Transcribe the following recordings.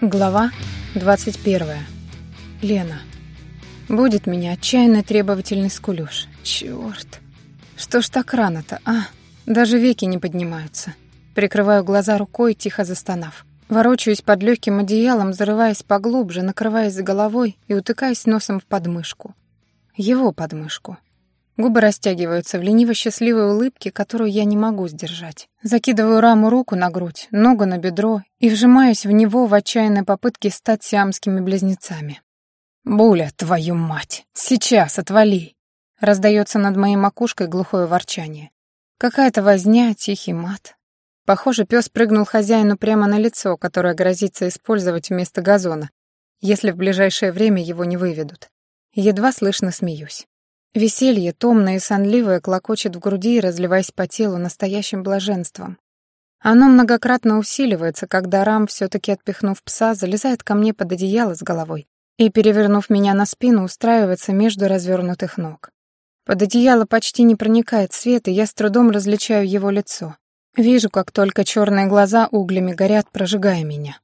Глава 21. Лена. Будет меня отчаянно требовательный скулёж. Чёрт. Что ж так рано-то, а? Даже веки не поднимаются. Прикрываю глаза рукой, тихо застонав. Ворочаюсь под легким одеялом, зарываясь поглубже, накрываясь головой и утыкаясь носом в подмышку. Его подмышку. Губы растягиваются в лениво-счастливой улыбке, которую я не могу сдержать. Закидываю раму руку на грудь, ногу на бедро и вжимаюсь в него в отчаянной попытке стать сиамскими близнецами. «Буля, твою мать! Сейчас, отвали!» Раздается над моей макушкой глухое ворчание. Какая-то возня, тихий мат. Похоже, пес прыгнул хозяину прямо на лицо, которое грозится использовать вместо газона, если в ближайшее время его не выведут. Едва слышно смеюсь. Веселье, томное и сонливое, клокочет в груди, разливаясь по телу настоящим блаженством. Оно многократно усиливается, когда Рам, все таки отпихнув пса, залезает ко мне под одеяло с головой и, перевернув меня на спину, устраивается между развернутых ног. Под одеяло почти не проникает свет, и я с трудом различаю его лицо. Вижу, как только черные глаза углями горят, прожигая меня.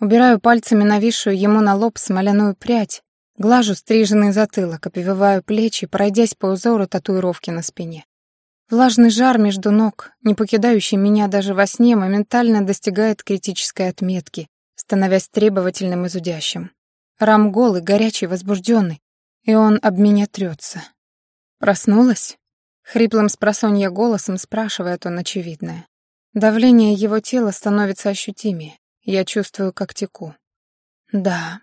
Убираю пальцами нависшую ему на лоб смоляную прядь, Глажу стриженный затылок, обвиваю плечи, пройдясь по узору татуировки на спине. Влажный жар между ног, не покидающий меня даже во сне, моментально достигает критической отметки, становясь требовательным и зудящим. Рам голый, горячий, возбужденный, и он об меня трется. «Проснулась?» Хриплым спросонья голосом спрашивает он очевидное. Давление его тела становится ощутимее. Я чувствую, как теку. «Да»,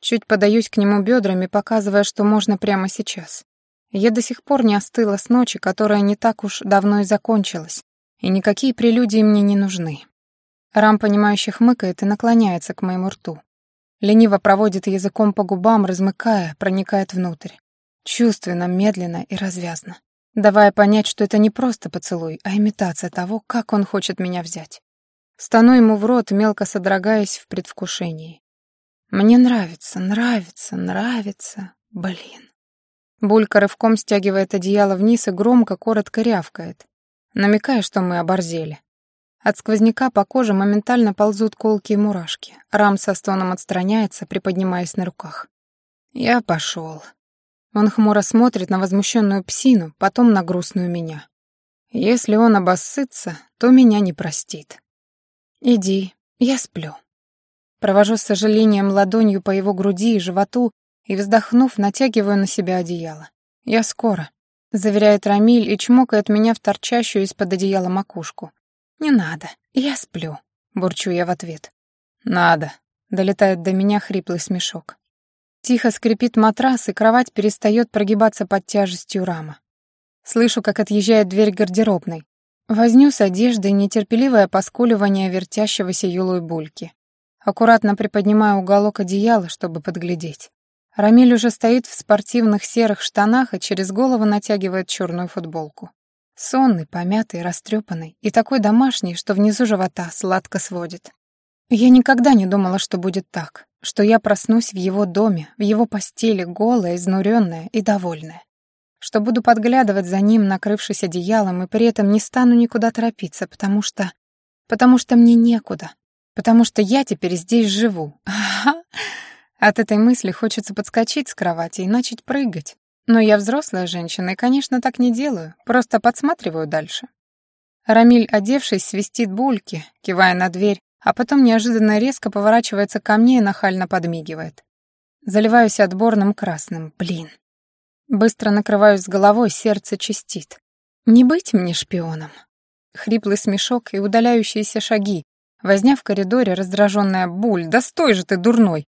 Чуть подаюсь к нему бедрами, показывая, что можно прямо сейчас. Я до сих пор не остыла с ночи, которая не так уж давно и закончилась, и никакие прелюдии мне не нужны. Рам, понимающе хмыкает и наклоняется к моему рту. Лениво проводит языком по губам, размыкая, проникает внутрь. Чувственно, медленно и развязно. Давая понять, что это не просто поцелуй, а имитация того, как он хочет меня взять. Стану ему в рот, мелко содрогаясь в предвкушении. Мне нравится, нравится, нравится. Блин. Булька рывком стягивает одеяло вниз и громко, коротко рявкает, намекая, что мы оборзели. От сквозняка по коже моментально ползут колки и мурашки. Рам со стоном отстраняется, приподнимаясь на руках. Я пошел. Он хмуро смотрит на возмущенную псину, потом на грустную меня. Если он обоссытся, то меня не простит. Иди, я сплю. Провожу с сожалением ладонью по его груди и животу и, вздохнув, натягиваю на себя одеяло. «Я скоро», — заверяет Рамиль и чмокает меня в торчащую из-под одеяла макушку. «Не надо, я сплю», — бурчу я в ответ. «Надо», — долетает до меня хриплый смешок. Тихо скрипит матрас, и кровать перестает прогибаться под тяжестью рама. Слышу, как отъезжает дверь гардеробной. Возню с одеждой нетерпеливое поскуливание вертящегося юлой бульки. Аккуратно приподнимаю уголок одеяла, чтобы подглядеть. Рамиль уже стоит в спортивных серых штанах и через голову натягивает черную футболку. Сонный, помятый, растрепанный и такой домашний, что внизу живота сладко сводит. Я никогда не думала, что будет так, что я проснусь в его доме, в его постели, голая, изнуренная и довольная. Что буду подглядывать за ним, накрывшись одеялом, и при этом не стану никуда торопиться, потому что... потому что мне некуда, потому что я теперь здесь живу. От этой мысли хочется подскочить с кровати и начать прыгать. Но я взрослая женщина и, конечно, так не делаю, просто подсматриваю дальше. Рамиль, одевшись, свистит бульки, кивая на дверь, а потом неожиданно резко поворачивается ко мне и нахально подмигивает. Заливаюсь отборным красным, блин. Быстро накрываюсь с головой, сердце чистит. Не быть мне шпионом. Хриплый смешок и удаляющиеся шаги, Возня в коридоре, раздраженная буль. «Да стой же ты, дурной!»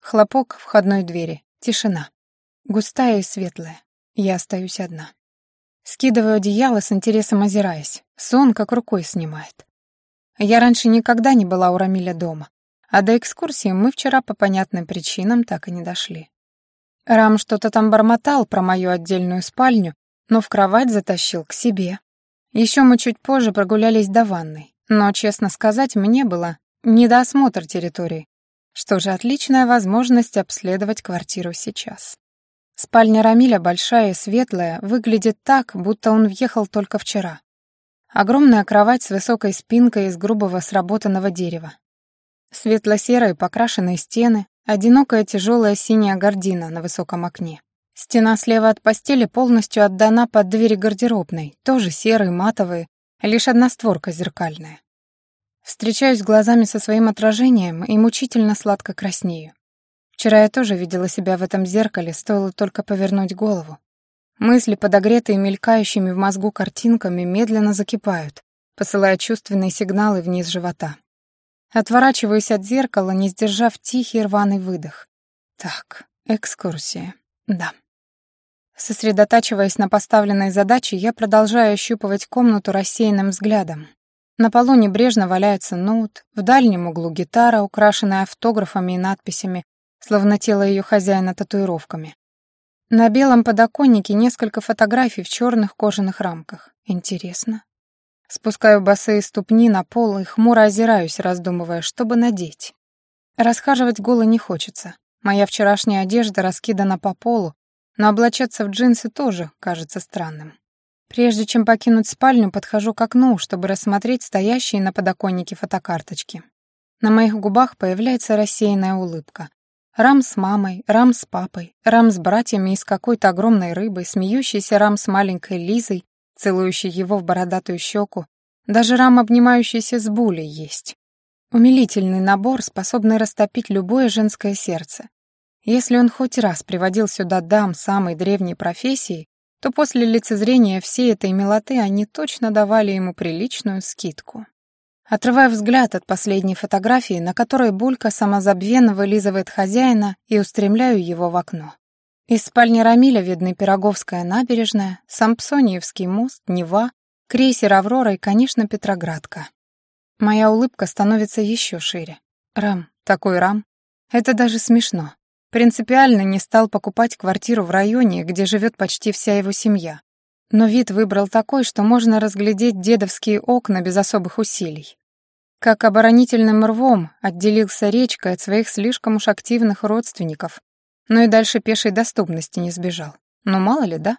Хлопок входной двери. Тишина. Густая и светлая. Я остаюсь одна. Скидываю одеяло с интересом озираясь. Сон как рукой снимает. Я раньше никогда не была у Рамиля дома, а до экскурсии мы вчера по понятным причинам так и не дошли. Рам что-то там бормотал про мою отдельную спальню, но в кровать затащил к себе. Еще мы чуть позже прогулялись до ванной. Но, честно сказать, мне было не территории. Что же, отличная возможность обследовать квартиру сейчас. Спальня Рамиля большая и светлая, выглядит так, будто он въехал только вчера. Огромная кровать с высокой спинкой из грубого сработанного дерева. Светло-серые покрашенные стены, одинокая тяжелая синяя гардина на высоком окне. Стена слева от постели полностью отдана под двери гардеробной, тоже серые, матовые, лишь одна створка зеркальная. Встречаюсь глазами со своим отражением и мучительно сладко краснею. Вчера я тоже видела себя в этом зеркале, стоило только повернуть голову. Мысли, подогретые мелькающими в мозгу картинками, медленно закипают, посылая чувственные сигналы вниз живота. Отворачиваюсь от зеркала, не сдержав тихий рваный выдох. Так, экскурсия. Да. Сосредотачиваясь на поставленной задаче, я продолжаю ощупывать комнату рассеянным взглядом. На полу небрежно валяется ноут, в дальнем углу гитара, украшенная автографами и надписями, словно тело ее хозяина татуировками. На белом подоконнике несколько фотографий в черных кожаных рамках. Интересно. Спускаю босые ступни на пол и хмуро озираюсь, раздумывая, чтобы надеть. Расхаживать голо не хочется. Моя вчерашняя одежда раскидана по полу, но облачаться в джинсы тоже кажется странным. Прежде чем покинуть спальню, подхожу к окну, чтобы рассмотреть стоящие на подоконнике фотокарточки. На моих губах появляется рассеянная улыбка. Рам с мамой, Рам с папой, Рам с братьями и с какой-то огромной рыбой, смеющийся Рам с маленькой Лизой, целующий его в бородатую щеку, даже Рам, обнимающийся с Булей, есть. Умилительный набор, способный растопить любое женское сердце. Если он хоть раз приводил сюда дам самой древней профессии, то после лицезрения всей этой милоты они точно давали ему приличную скидку. Отрывая взгляд от последней фотографии, на которой Булька самозабвенно вылизывает хозяина, и устремляю его в окно. Из спальни Рамиля видны Пироговская набережная, Сампсониевский мост, Нева, крейсер «Аврора» и, конечно, Петроградка. Моя улыбка становится еще шире. Рам, такой Рам. Это даже смешно. Принципиально не стал покупать квартиру в районе, где живет почти вся его семья. Но вид выбрал такой, что можно разглядеть дедовские окна без особых усилий. Как оборонительным рвом отделился речкой от своих слишком уж активных родственников, но и дальше пешей доступности не сбежал. Ну, мало ли, да?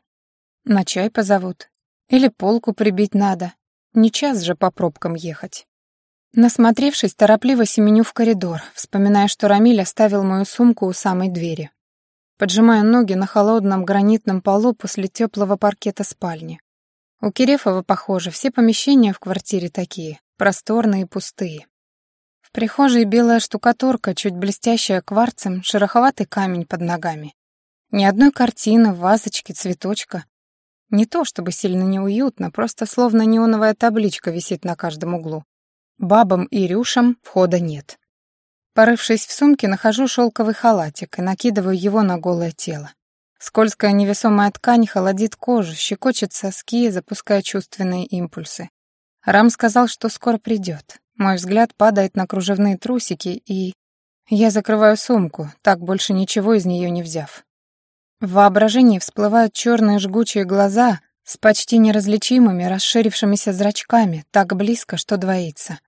На чай позовут. Или полку прибить надо. Не час же по пробкам ехать. Насмотревшись, торопливо семеню в коридор, вспоминая, что Рамиль оставил мою сумку у самой двери. Поджимаю ноги на холодном гранитном полу после теплого паркета спальни. У Кирефова, похоже, все помещения в квартире такие, просторные и пустые. В прихожей белая штукатурка, чуть блестящая кварцем, шероховатый камень под ногами. Ни одной картины, вазочки, цветочка. Не то чтобы сильно неуютно, просто словно неоновая табличка висит на каждом углу. Бабам и рюшам входа нет. Порывшись в сумке, нахожу шелковый халатик и накидываю его на голое тело. Скользкая невесомая ткань холодит кожу, щекочет соски, запуская чувственные импульсы. Рам сказал, что скоро придет. Мой взгляд падает на кружевные трусики, и... Я закрываю сумку, так больше ничего из нее не взяв. В воображении всплывают черные жгучие глаза с почти неразличимыми расширившимися зрачками, так близко, что двоится.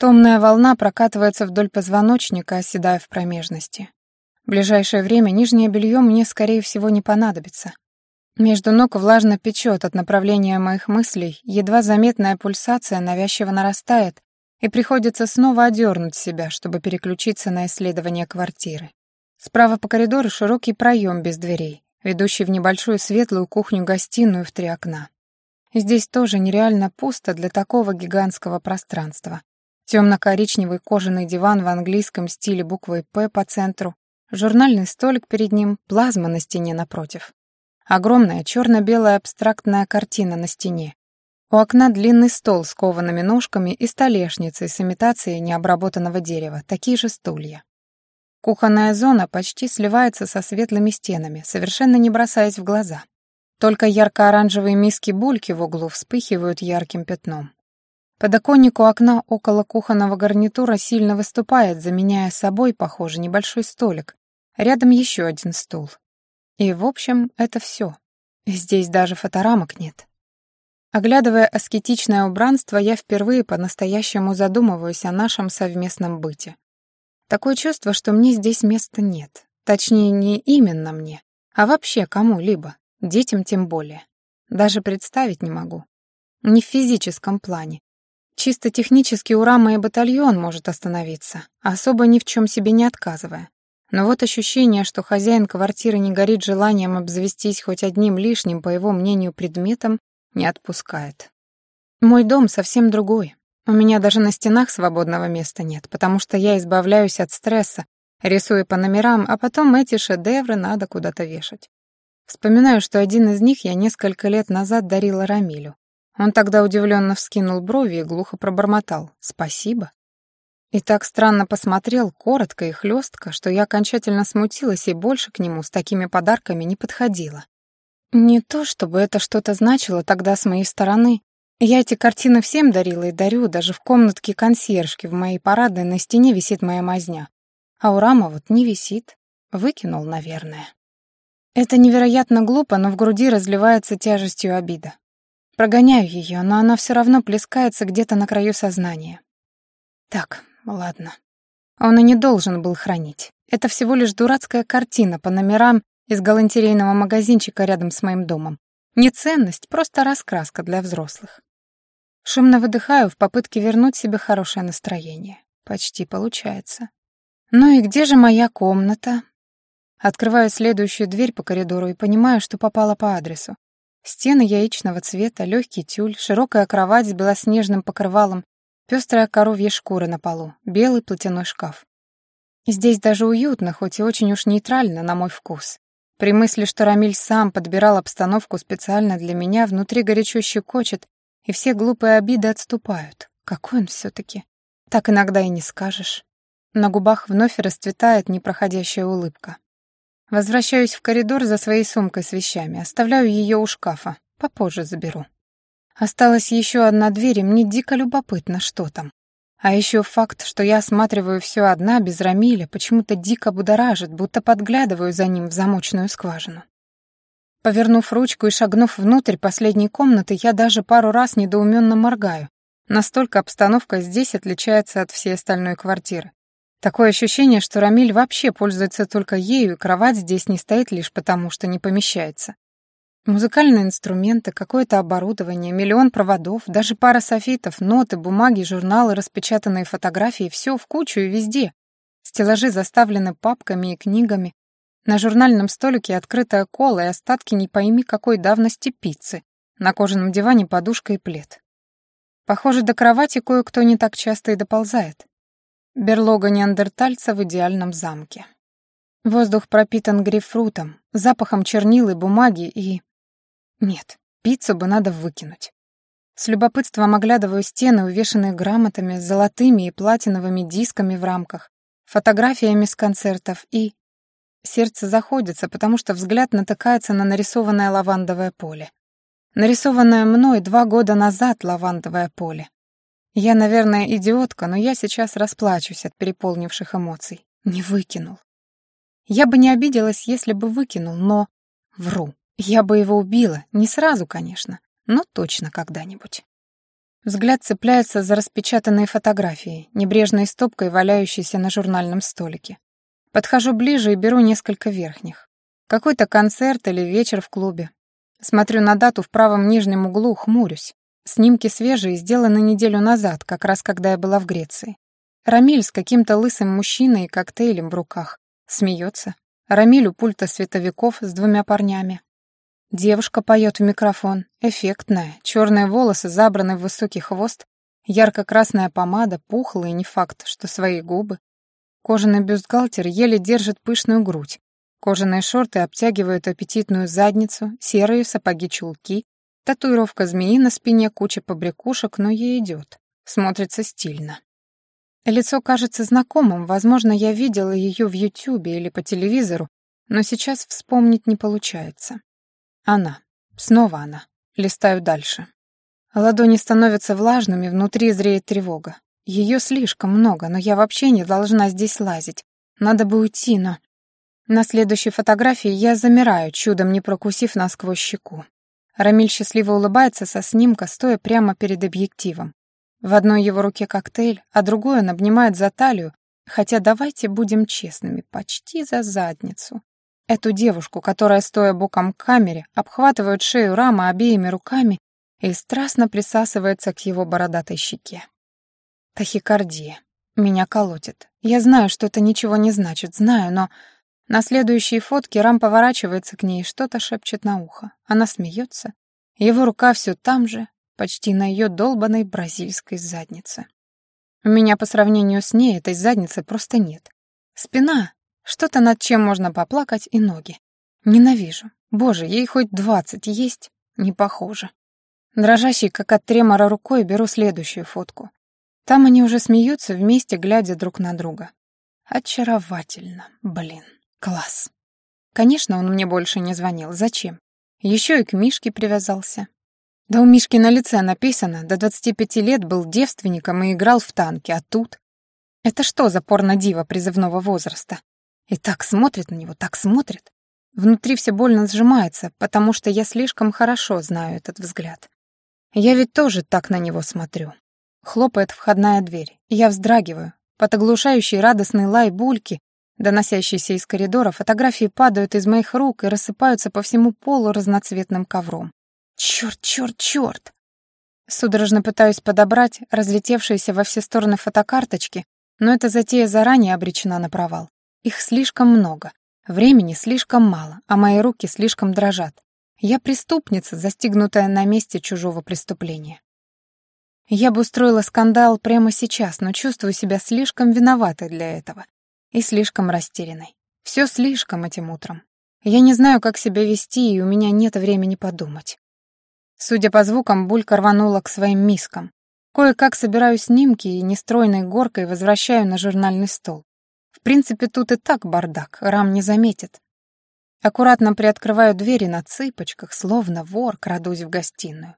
Томная волна прокатывается вдоль позвоночника, оседая в промежности. В ближайшее время нижнее белье мне, скорее всего, не понадобится. Между ног влажно печет от направления моих мыслей, едва заметная пульсация навязчиво нарастает, и приходится снова одернуть себя, чтобы переключиться на исследование квартиры. Справа по коридору широкий проем без дверей, ведущий в небольшую светлую кухню-гостиную в три окна. Здесь тоже нереально пусто для такого гигантского пространства. Темно-коричневый кожаный диван в английском стиле буквой «П» по центру, журнальный столик перед ним, плазма на стене напротив. Огромная черно-белая абстрактная картина на стене. У окна длинный стол с коваными ножками и столешницей с имитацией необработанного дерева, такие же стулья. Кухонная зона почти сливается со светлыми стенами, совершенно не бросаясь в глаза. Только ярко-оранжевые миски бульки в углу вспыхивают ярким пятном. Подоконник у окна около кухонного гарнитура сильно выступает, заменяя собой, похоже, небольшой столик. Рядом еще один стул. И, в общем, это все. Здесь даже фоторамок нет. Оглядывая аскетичное убранство, я впервые по-настоящему задумываюсь о нашем совместном быте. Такое чувство, что мне здесь места нет. Точнее, не именно мне, а вообще кому-либо, детям тем более. Даже представить не могу. Не в физическом плане, Чисто технически у Рамы и батальон может остановиться, особо ни в чем себе не отказывая. Но вот ощущение, что хозяин квартиры не горит желанием обзавестись хоть одним лишним, по его мнению, предметом, не отпускает. Мой дом совсем другой. У меня даже на стенах свободного места нет, потому что я избавляюсь от стресса, рисуя по номерам, а потом эти шедевры надо куда-то вешать. Вспоминаю, что один из них я несколько лет назад дарила Рамилю. Он тогда удивленно вскинул брови и глухо пробормотал «Спасибо». И так странно посмотрел, коротко и хлестко, что я окончательно смутилась и больше к нему с такими подарками не подходила. Не то, чтобы это что-то значило тогда с моей стороны. Я эти картины всем дарила и дарю, даже в комнатке консьержки в моей парадной на стене висит моя мазня. А у Рама вот не висит. Выкинул, наверное. Это невероятно глупо, но в груди разливается тяжестью обида. Прогоняю ее, но она все равно плескается где-то на краю сознания. Так, ладно. Он и не должен был хранить. Это всего лишь дурацкая картина по номерам из галантерейного магазинчика рядом с моим домом. Не ценность, просто раскраска для взрослых. Шумно выдыхаю в попытке вернуть себе хорошее настроение. Почти получается. Ну и где же моя комната? Открываю следующую дверь по коридору и понимаю, что попала по адресу. Стены яичного цвета, легкий тюль, широкая кровать с белоснежным покрывалом, пестрая коровья шкура на полу, белый платяной шкаф. Здесь даже уютно, хоть и очень уж нейтрально, на мой вкус. При мысли, что Рамиль сам подбирал обстановку специально для меня, внутри горячо щекочет, и все глупые обиды отступают. Какой он все-таки? Так иногда и не скажешь. На губах вновь расцветает непроходящая улыбка. Возвращаюсь в коридор за своей сумкой с вещами, оставляю ее у шкафа, попозже заберу. Осталась еще одна дверь, и мне дико любопытно, что там. А еще факт, что я осматриваю все одна, без Рамиля, почему-то дико будоражит, будто подглядываю за ним в замочную скважину. Повернув ручку и шагнув внутрь последней комнаты, я даже пару раз недоуменно моргаю. Настолько обстановка здесь отличается от всей остальной квартиры. Такое ощущение, что Рамиль вообще пользуется только ею, и кровать здесь не стоит лишь потому, что не помещается. Музыкальные инструменты, какое-то оборудование, миллион проводов, даже пара софитов, ноты, бумаги, журналы, распечатанные фотографии — все в кучу и везде. Стеллажи заставлены папками и книгами. На журнальном столике открытая кола и остатки не пойми какой давности пиццы. На кожаном диване подушка и плед. Похоже, до кровати кое-кто не так часто и доползает. Берлога неандертальца в идеальном замке. Воздух пропитан грейпфрутом, запахом чернил и бумаги и... Нет, пиццу бы надо выкинуть. С любопытством оглядываю стены, увешанные грамотами, золотыми и платиновыми дисками в рамках, фотографиями с концертов и... Сердце заходится, потому что взгляд натыкается на нарисованное лавандовое поле. Нарисованное мной два года назад лавандовое поле. Я, наверное, идиотка, но я сейчас расплачусь от переполнивших эмоций. Не выкинул. Я бы не обиделась, если бы выкинул, но... Вру. Я бы его убила. Не сразу, конечно, но точно когда-нибудь. Взгляд цепляется за распечатанные фотографии, небрежной стопкой, валяющейся на журнальном столике. Подхожу ближе и беру несколько верхних. Какой-то концерт или вечер в клубе. Смотрю на дату в правом нижнем углу, хмурюсь. Снимки свежие, сделаны неделю назад, как раз когда я была в Греции. Рамиль с каким-то лысым мужчиной и коктейлем в руках. Смеется. Рамиль у пульта световиков с двумя парнями. Девушка поет в микрофон. Эффектная. Черные волосы забраны в высокий хвост. Ярко-красная помада, пухлые, не факт, что свои губы. Кожаный бюстгальтер еле держит пышную грудь. Кожаные шорты обтягивают аппетитную задницу, серые сапоги-чулки, Татуировка змеи на спине, куча побрякушек, но ей идет. Смотрится стильно. Лицо кажется знакомым, возможно, я видела ее в Ютьюбе или по телевизору, но сейчас вспомнить не получается. Она. Снова она. Листаю дальше. Ладони становятся влажными, внутри зреет тревога. Ее слишком много, но я вообще не должна здесь лазить. Надо бы уйти, но... На следующей фотографии я замираю, чудом не прокусив насквозь щеку. Рамиль счастливо улыбается со снимка, стоя прямо перед объективом. В одной его руке коктейль, а другой он обнимает за талию, хотя давайте будем честными, почти за задницу. Эту девушку, которая, стоя боком к камере, обхватывает шею Рама обеими руками, и страстно присасывается к его бородатой щеке. Тахикардия. Меня колотит. Я знаю, что это ничего не значит, знаю, но... На следующей фотке Рам поворачивается к ней и что-то шепчет на ухо. Она смеется. Его рука все там же, почти на ее долбанной бразильской заднице. У меня по сравнению с ней этой задницы просто нет. Спина — что-то над чем можно поплакать, и ноги. Ненавижу. Боже, ей хоть двадцать есть? Не похоже. Дрожащей, как от тремора рукой, беру следующую фотку. Там они уже смеются вместе, глядя друг на друга. Очаровательно, блин, класс. Конечно, он мне больше не звонил. Зачем? Еще и к Мишке привязался. Да у Мишки на лице написано, до 25 лет был девственником и играл в танки, а тут... Это что за порно-дива призывного возраста? И так смотрит на него, так смотрит. Внутри все больно сжимается, потому что я слишком хорошо знаю этот взгляд. Я ведь тоже так на него смотрю. Хлопает входная дверь. Я вздрагиваю. Под оглушающий радостный лай бульки, доносящийся из коридора, фотографии падают из моих рук и рассыпаются по всему полу разноцветным ковром. Черт, черт, черт! Судорожно пытаюсь подобрать разлетевшиеся во все стороны фотокарточки, но эта затея заранее обречена на провал. Их слишком много, времени слишком мало, а мои руки слишком дрожат. Я преступница, застигнутая на месте чужого преступления. Я бы устроила скандал прямо сейчас, но чувствую себя слишком виноватой для этого. И слишком растерянной. Все слишком этим утром. Я не знаю, как себя вести, и у меня нет времени подумать. Судя по звукам, Булька рванула к своим мискам. Кое-как собираю снимки и нестройной горкой возвращаю на журнальный стол. В принципе, тут и так бардак, Рам не заметит. Аккуратно приоткрываю двери на цыпочках, словно вор, крадусь в гостиную.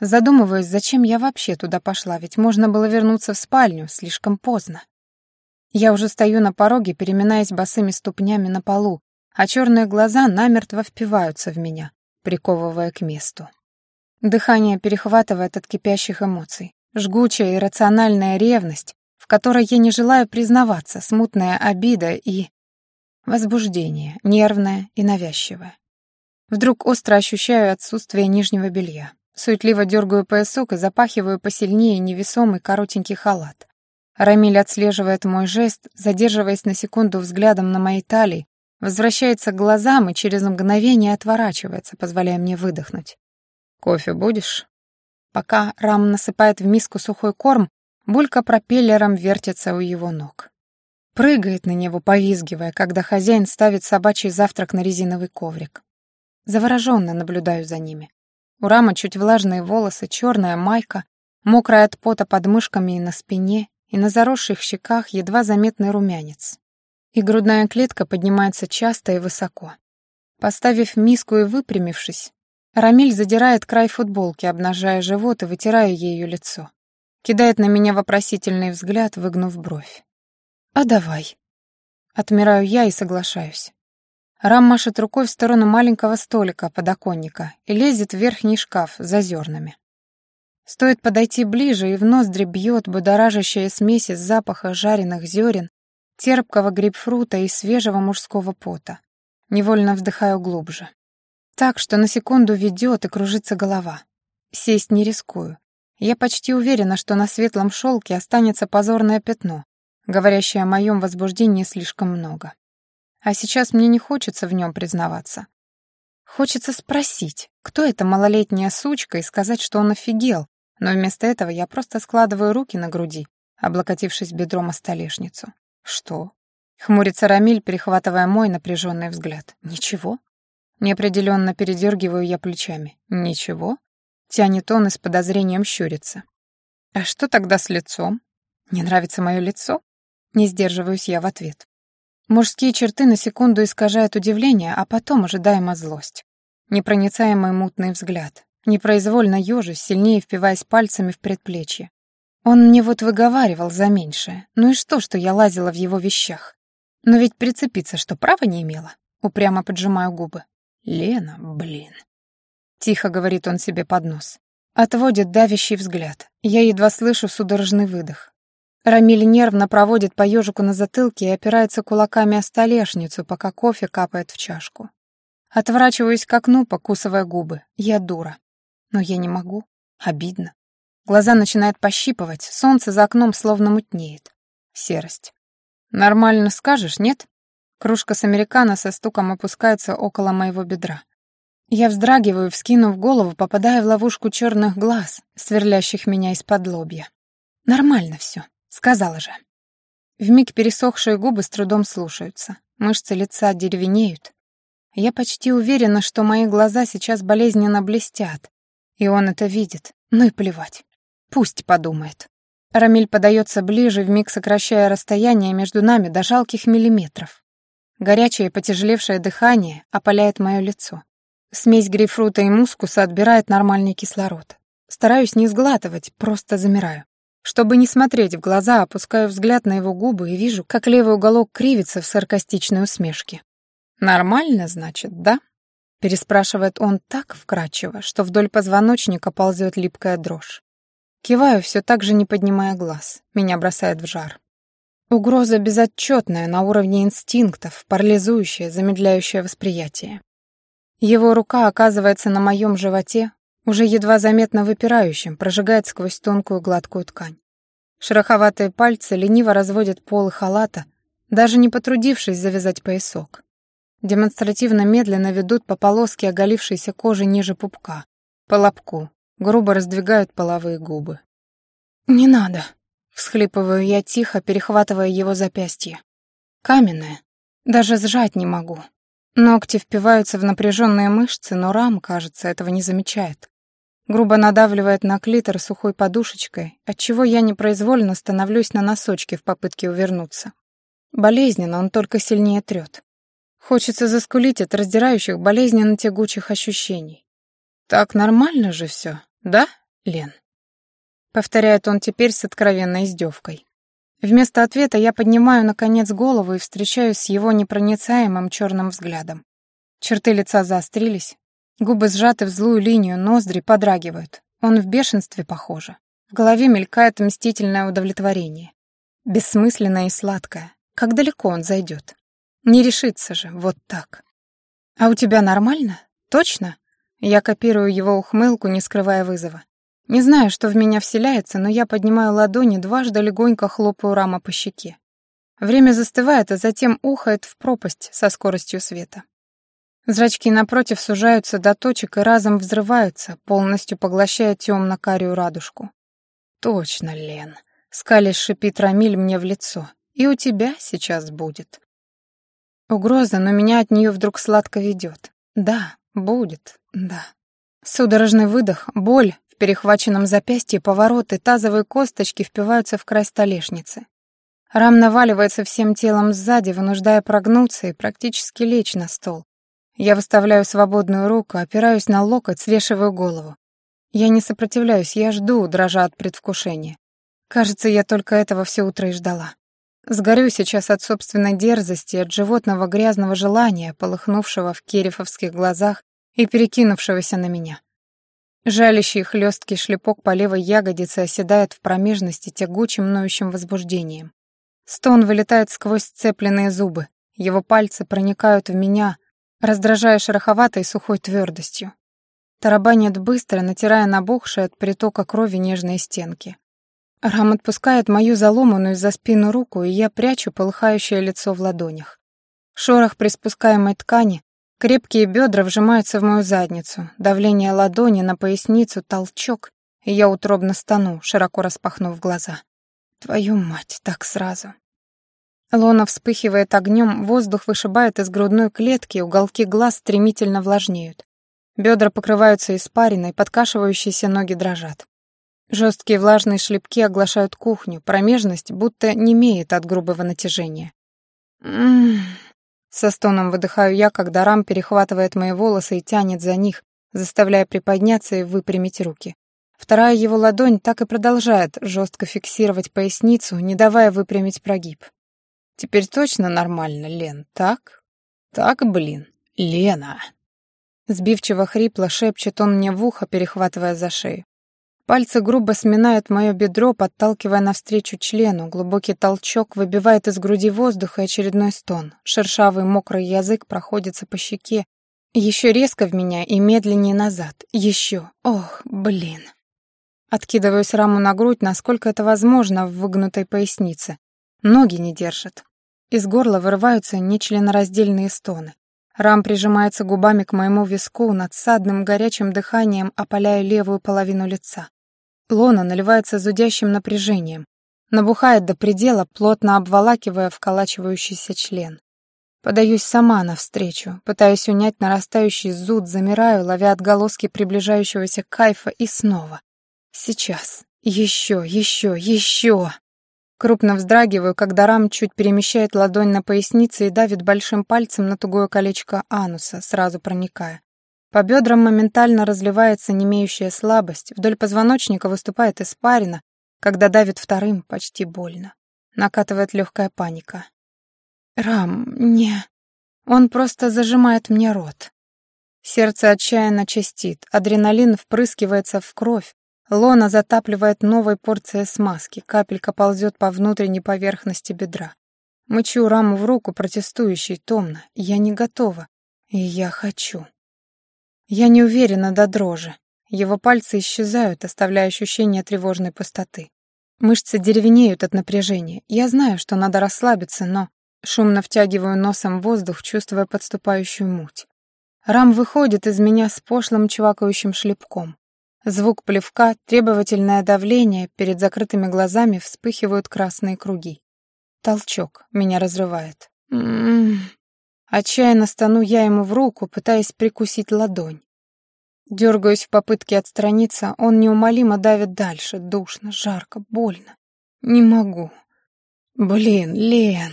Задумываюсь, зачем я вообще туда пошла, ведь можно было вернуться в спальню, слишком поздно. Я уже стою на пороге, переминаясь босыми ступнями на полу, а черные глаза намертво впиваются в меня, приковывая к месту. Дыхание перехватывает от кипящих эмоций. Жгучая иррациональная ревность, в которой я не желаю признаваться, смутная обида и... Возбуждение, нервное и навязчивое. Вдруг остро ощущаю отсутствие нижнего белья. Суетливо дергаю поясок и запахиваю посильнее невесомый коротенький халат. Рамиль отслеживает мой жест, задерживаясь на секунду взглядом на моей талии, возвращается к глазам и через мгновение отворачивается, позволяя мне выдохнуть. «Кофе будешь?» Пока Рам насыпает в миску сухой корм, Булька пропеллером вертится у его ног. Прыгает на него, повизгивая, когда хозяин ставит собачий завтрак на резиновый коврик. Завороженно наблюдаю за ними. У Рама чуть влажные волосы, черная майка, мокрая от пота под мышками и на спине, и на заросших щеках едва заметный румянец. И грудная клетка поднимается часто и высоко. Поставив миску и выпрямившись, Рамиль задирает край футболки, обнажая живот и вытирая ею лицо. Кидает на меня вопросительный взгляд, выгнув бровь. «А давай». Отмираю я и соглашаюсь. Рам машет рукой в сторону маленького столика, подоконника, и лезет в верхний шкаф за зернами. Стоит подойти ближе, и в ноздри бьет будоражащая смесь из запаха жареных зерен, терпкого грейпфрута и свежего мужского пота. Невольно вздыхаю глубже. Так, что на секунду ведет и кружится голова. Сесть не рискую. Я почти уверена, что на светлом шелке останется позорное пятно, говорящее о моем возбуждении слишком много. А сейчас мне не хочется в нем признаваться. Хочется спросить, кто эта малолетняя сучка, и сказать, что он офигел, но вместо этого я просто складываю руки на груди, облокотившись бедром о столешницу. «Что?» — хмурится Рамиль, перехватывая мой напряженный взгляд. «Ничего?» Неопределенно передергиваю я плечами. «Ничего?» — тянет он и с подозрением щурится. «А что тогда с лицом? Не нравится мое лицо?» Не сдерживаюсь я в ответ. Мужские черты на секунду искажают удивление, а потом ожидаемо злость. Непроницаемый мутный взгляд. Непроизвольно ёжусь, сильнее впиваясь пальцами в предплечье. Он мне вот выговаривал за меньшее. Ну и что, что я лазила в его вещах? Но ведь прицепиться что, права не имела? Упрямо поджимаю губы. «Лена, блин». Тихо говорит он себе под нос. Отводит давящий взгляд. Я едва слышу судорожный выдох. Рамиль нервно проводит по ежику на затылке и опирается кулаками о столешницу, пока кофе капает в чашку. Отворачиваюсь к окну, покусывая губы. Я дура. Но я не могу. Обидно. Глаза начинают пощипывать, солнце за окном словно мутнеет. Серость. «Нормально скажешь, нет?» Кружка с американо со стуком опускается около моего бедра. Я вздрагиваю, вскинув голову, попадая в ловушку черных глаз, сверлящих меня из-под лобья. «Нормально все», — сказала же. Вмиг пересохшие губы с трудом слушаются, мышцы лица деревенеют. Я почти уверена, что мои глаза сейчас болезненно блестят, и он это видит, ну и плевать. Пусть подумает. Рамиль подается ближе, вмиг сокращая расстояние между нами до жалких миллиметров. Горячее потяжелевшее дыхание опаляет мое лицо. Смесь грейпфрута и мускуса отбирает нормальный кислород. Стараюсь не сглатывать, просто замираю. Чтобы не смотреть в глаза, опускаю взгляд на его губы и вижу, как левый уголок кривится в саркастичной усмешке. «Нормально, значит, да?» Переспрашивает он так вкрадчиво, что вдоль позвоночника ползет липкая дрожь. Киваю, все так же не поднимая глаз. Меня бросает в жар. Угроза безотчетная, на уровне инстинктов, парализующая, замедляющая восприятие. Его рука оказывается на моем животе, уже едва заметно выпирающим, прожигает сквозь тонкую гладкую ткань. Шероховатые пальцы лениво разводят полы халата, даже не потрудившись завязать поясок. Демонстративно медленно ведут по полоске оголившейся кожи ниже пупка, по лобку, грубо раздвигают половые губы. «Не надо», — всхлипываю я тихо, перехватывая его запястье. «Каменное. Даже сжать не могу. Ногти впиваются в напряженные мышцы, но Рам, кажется, этого не замечает. Грубо надавливает на клитор сухой подушечкой, отчего я непроизвольно становлюсь на носочки в попытке увернуться. Болезненно, он только сильнее трет. Хочется заскулить от раздирающих болезненно тягучих ощущений. «Так нормально же все, да, Лен?» Повторяет он теперь с откровенной издевкой. Вместо ответа я поднимаю, наконец, голову и встречаюсь с его непроницаемым черным взглядом. Черты лица заострились, губы сжаты в злую линию, ноздри подрагивают. Он в бешенстве, похоже. В голове мелькает мстительное удовлетворение. Бессмысленное и сладкое. Как далеко он зайдет? Не решится же, вот так. «А у тебя нормально? Точно?» Я копирую его ухмылку, не скрывая вызова. Не знаю, что в меня вселяется, но я поднимаю ладони, дважды легонько хлопаю рама по щеке. Время застывает, а затем ухает в пропасть со скоростью света. Зрачки напротив сужаются до точек и разом взрываются, полностью поглощая темно-карию радужку. «Точно, Лен!» — скалясь шипит Рамиль мне в лицо. «И у тебя сейчас будет». Угроза, но меня от нее вдруг сладко ведет. Да, будет, да. Судорожный выдох, боль, перехваченном запястье повороты, тазовые косточки впиваются в край столешницы. Рам наваливается всем телом сзади, вынуждая прогнуться и практически лечь на стол. Я выставляю свободную руку, опираюсь на локоть, свешиваю голову. Я не сопротивляюсь, я жду, дрожа от предвкушения. Кажется, я только этого все утро и ждала. Сгорю сейчас от собственной дерзости, от животного грязного желания, полыхнувшего в керифовских глазах и перекинувшегося на меня. Жалящий хлесткий шлепок по левой ягодице оседает в промежности тягучим ноющим возбуждением. Стон вылетает сквозь сцепленные зубы. Его пальцы проникают в меня, раздражая шероховатой сухой твердостью. Тарабанит быстро, натирая набухшие от притока крови нежные стенки. Рам отпускает мою заломанную за спину руку, и я прячу полыхающее лицо в ладонях. Шорох приспускаемой ткани Крепкие бедра вжимаются в мою задницу, давление ладони на поясницу, толчок, и я утробно стану, широко распахнув глаза. Твою мать, так сразу. Лона вспыхивает огнем, воздух вышибает из грудной клетки, уголки глаз стремительно влажнеют. Бедра покрываются испариной, подкашивающиеся ноги дрожат. Жесткие влажные шлепки оглашают кухню, промежность будто немеет от грубого натяжения. Ммм... Со стоном выдыхаю я, когда Рам перехватывает мои волосы и тянет за них, заставляя приподняться и выпрямить руки. Вторая его ладонь так и продолжает жестко фиксировать поясницу, не давая выпрямить прогиб. «Теперь точно нормально, Лен, так? Так, блин, Лена!» Сбивчиво хрипло шепчет он мне в ухо, перехватывая за шею. Пальцы грубо сминают мое бедро, подталкивая навстречу члену. Глубокий толчок выбивает из груди воздух и очередной стон. Шершавый мокрый язык проходится по щеке. Еще резко в меня и медленнее назад. Еще. Ох, блин. Откидываюсь раму на грудь, насколько это возможно в выгнутой пояснице. Ноги не держат. Из горла вырываются нечленораздельные стоны. Рам прижимается губами к моему виску, надсадным горячим дыханием опаляя левую половину лица. Лона наливается зудящим напряжением, набухает до предела, плотно обволакивая вколачивающийся член. Подаюсь сама навстречу, пытаясь унять нарастающий зуд, замираю, ловя отголоски приближающегося кайфа и снова. Сейчас. Еще, еще, еще. Крупно вздрагиваю, когда Рам чуть перемещает ладонь на пояснице и давит большим пальцем на тугое колечко ануса, сразу проникая. По бедрам моментально разливается немеющая слабость, вдоль позвоночника выступает испарина, когда давит вторым, почти больно. Накатывает легкая паника. «Рам, не...» Он просто зажимает мне рот. Сердце отчаянно частит, адреналин впрыскивается в кровь, лона затапливает новой порцией смазки, капелька ползет по внутренней поверхности бедра. Мычу раму в руку, протестующий, томно. Я не готова. И я хочу. Я не уверена до дрожи. Его пальцы исчезают, оставляя ощущение тревожной пустоты. Мышцы деревенеют от напряжения. Я знаю, что надо расслабиться, но Шумно втягиваю носом воздух, чувствуя подступающую муть. Рам выходит из меня с пошлым чвакающим шлепком. Звук плевка, требовательное давление, перед закрытыми глазами вспыхивают красные круги. Толчок меня разрывает. М-м-м. Отчаянно стану я ему в руку, пытаясь прикусить ладонь. Дергаюсь в попытке отстраниться, он неумолимо давит дальше, душно, жарко, больно. Не могу. Блин, Лен.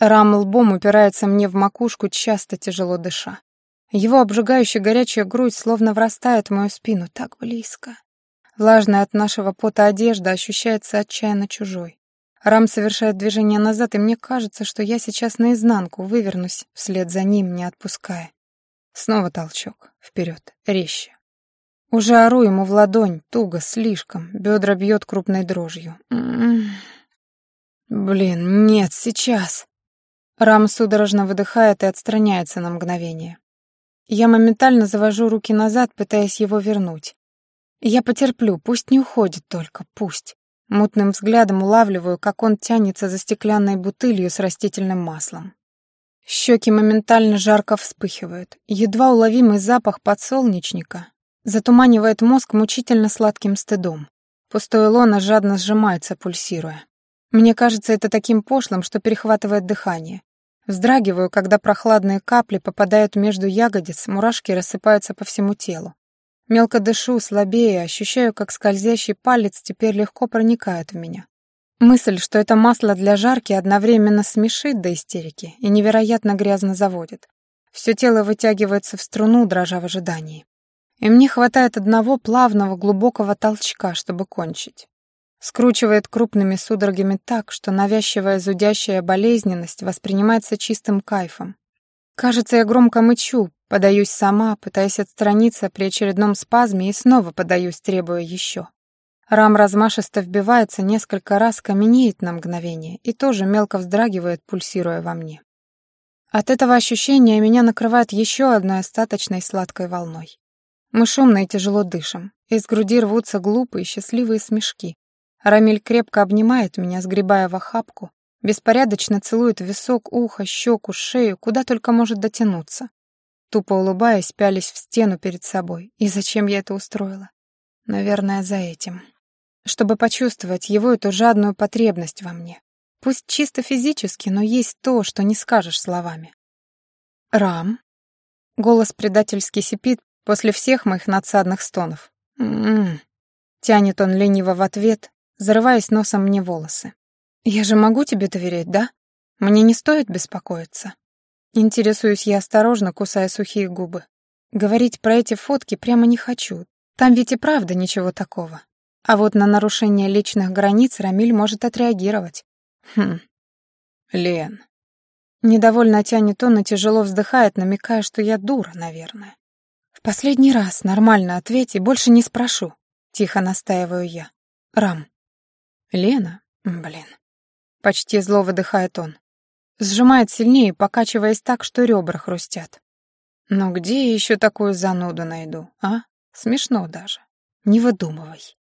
Рам лбом упирается мне в макушку, часто тяжело дыша. Его обжигающая горячая грудь словно врастает в мою спину так близко. Влажная от нашего пота одежда ощущается отчаянно чужой. Рам совершает движение назад, и мне кажется, что я сейчас наизнанку вывернусь вслед за ним, не отпуская. Снова толчок. Вперед. Резче. Уже ору ему в ладонь, туго, слишком. Бедра бьет крупной дрожью. М-м-м. Блин, нет, сейчас. Рам судорожно выдыхает и отстраняется на мгновение. Я моментально завожу руки назад, пытаясь его вернуть. Я потерплю, пусть не уходит только, пусть. Мутным взглядом улавливаю, как он тянется за стеклянной бутылью с растительным маслом. Щеки моментально жарко вспыхивают. Едва уловимый запах подсолнечника затуманивает мозг мучительно сладким стыдом. Пустое лоно жадно сжимается, пульсируя. Мне кажется это таким пошлым, что перехватывает дыхание. Вздрагиваю, когда прохладные капли попадают между ягодиц, мурашки рассыпаются по всему телу. Мелко дышу, слабее, ощущаю, как скользящий палец теперь легко проникает в меня. Мысль, что это масло для жарки, одновременно смешит до истерики и невероятно грязно заводит. Все тело вытягивается в струну, дрожа в ожидании. И мне хватает одного плавного глубокого толчка, чтобы кончить. Скручивает крупными судорогами так, что навязчивая зудящая болезненность воспринимается чистым кайфом. Кажется, я громко мычу, подаюсь сама, пытаясь отстраниться при очередном спазме и снова подаюсь, требуя еще. Рам размашисто вбивается, несколько раз каменеет на мгновение и тоже мелко вздрагивает, пульсируя во мне. От этого ощущения меня накрывает еще одной остаточной сладкой волной. Мы шумно и тяжело дышим. Из груди рвутся глупые, счастливые смешки. Рамиль крепко обнимает меня, сгребая в охапку, беспорядочно целует висок, ухо, щеку, шею, куда только может дотянуться. Тупо улыбаясь, пялись в стену перед собой. И зачем я это устроила? Наверное, за этим. Чтобы почувствовать его эту жадную потребность во мне. Пусть чисто физически, но есть то, что не скажешь словами. «Рам?» Голос предательски сипит после всех моих надсадных стонов. «М-м-м». Тянет он лениво в ответ, зарываясь носом мне волосы. «Я же могу тебе доверять, да? Мне не стоит беспокоиться». Интересуюсь я осторожно, кусая сухие губы. Говорить про эти фотки прямо не хочу. Там ведь и правда ничего такого. А вот на нарушение личных границ Рамиль может отреагировать. Хм. Лен. Недовольно тянет он и тяжело вздыхает, намекая, что я дура, наверное. В последний раз нормально ответь и больше не спрошу. Тихо настаиваю я. Рам, Лена? Блин. Почти зло выдыхает он. Сжимает сильнее, покачиваясь так, что ребра хрустят. Но где я еще такую зануду найду, а? Смешно даже. Не выдумывай.